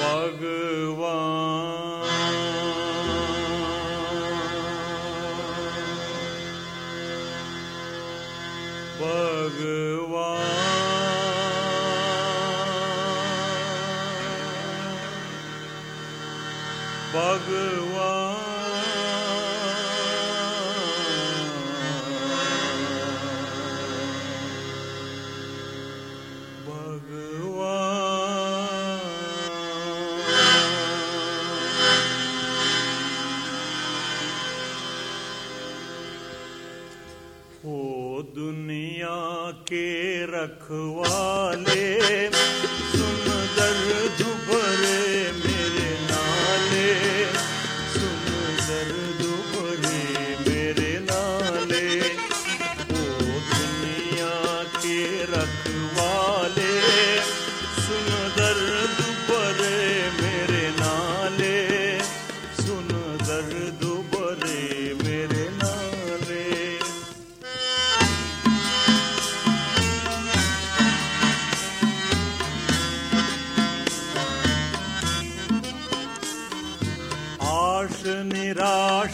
Bhagavad के रखवाले।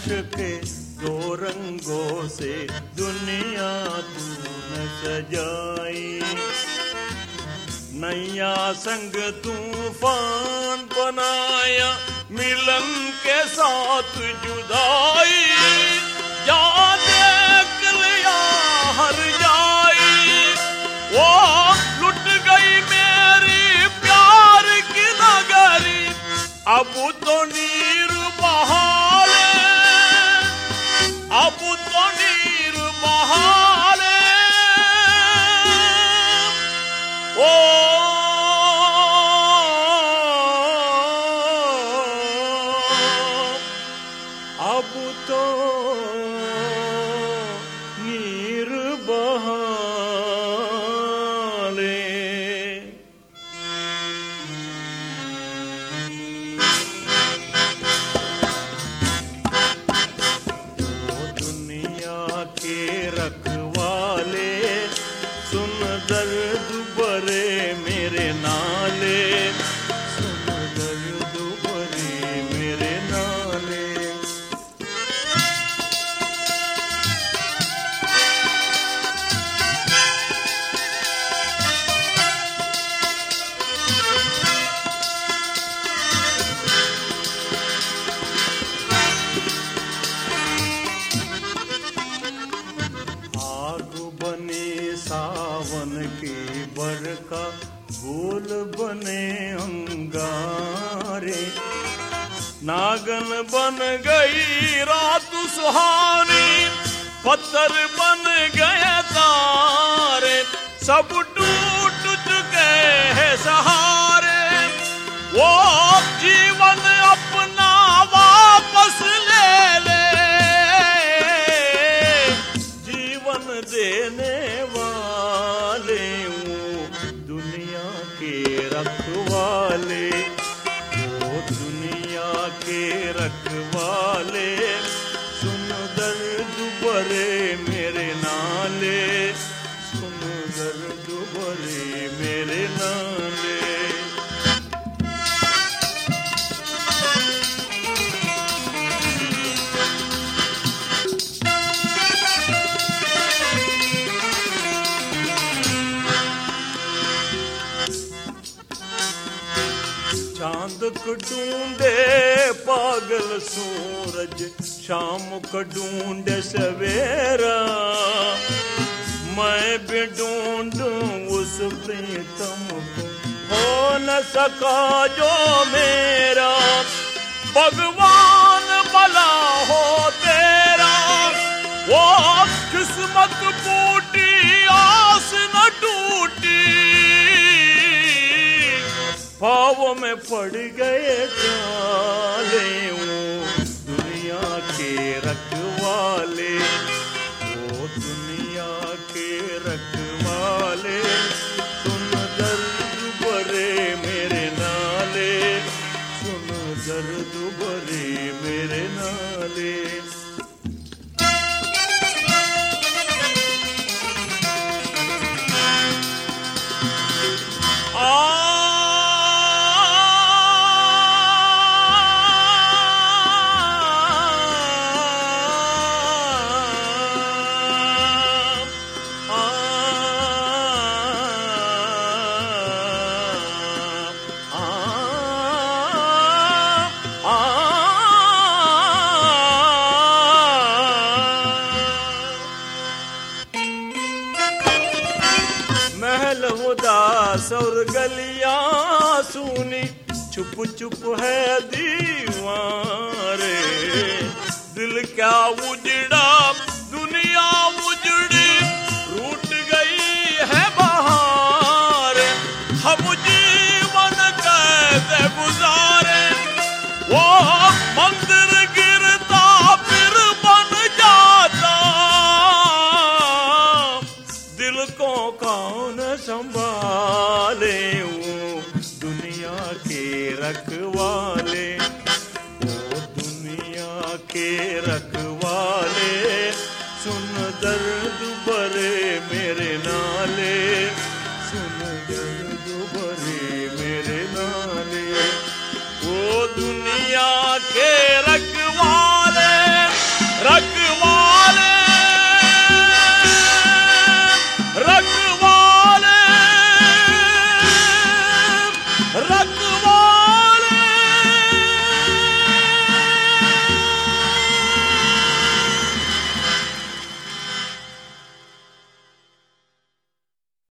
आकाश के दो रंगों से दुनिया तूने सजाई। नैया संग तूफ़ान बनाया, मिलन के साथ जुदाई। जा मेरी प्यार की अब तो नहीं butoh सावन के बर का बोल बने अंगारे। नागन बन गई रात सुहानी, पत्थर बन गए तारे। सब टूट चुके हैं सहारे। वो जीवन अब ਕੇ ਰਖਵਾਲੇ ਸੁਨ ਦਰਦ ਭਰੇ ਮੇਰੇ ਨਾਲੇ ਸੁਨ ਦਰਦ ਭਰੇ ਮੇਰੇ ਨਾਲੇ ਚਾਂਦ ਕਟੂੰਦੇ पागल सूरज शाम को ढूंढ सवेरा। मैं भी ढूंढू उस प्रीतम को हो न सका जो मेरा। भगवान भला हो तेरा, वो किस्मत पूरा में पड़ गए चाले दुनिया के रखवाले, वो दुनिया के रखवाले, सुन दर्द भरे मेरे नाले, सुन दर्द भरे मेरे नाले। जंगल उदास और गलियाँ सुनी। चुप चुप है दीवारे दिल क्या उजड़ा दुनिया के रखवाले, सुन दर्द भरे मेरे नाले, सुन दर्द भरे मेरे नाले। वो दुनिया के रखवाले रखवाले रखवाले रख